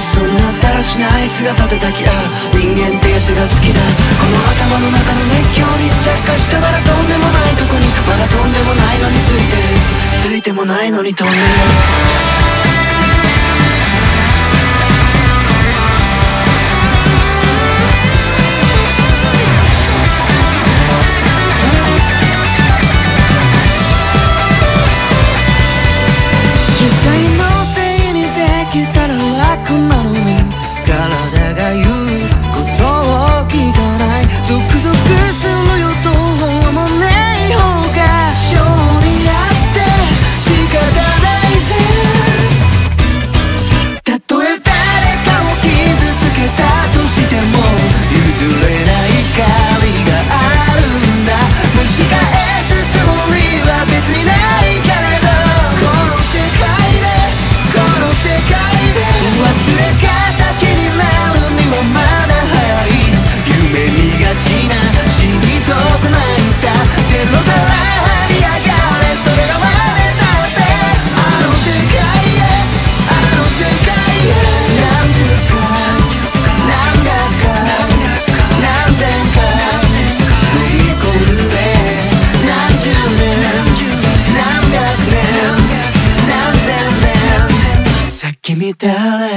そんなだらしない姿で抱き合う人間ってやつが好きだ。この頭の中の熱狂に着火したならとんでもないとこに。まだとんでもないのについて。るついてもないのに飛んでる aku malu 何百年何千年さっき見たら